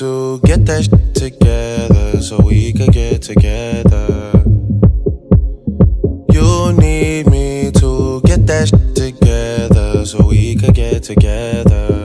get that shit together so we could get together. You need me to get that shit together so we could get together.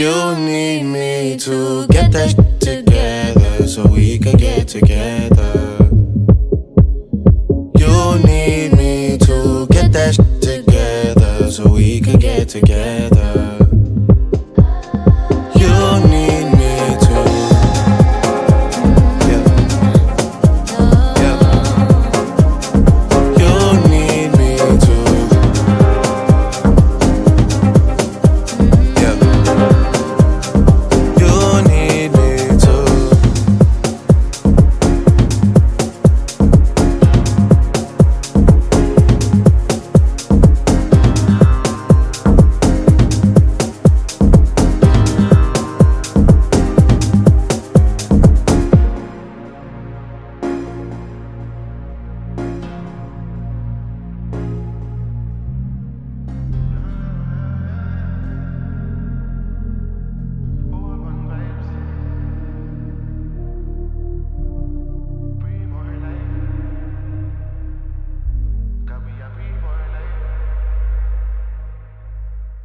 You need me to get that shit together so we can get together. You need me to get that shit together so we can get together.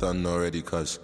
Done already, cuz.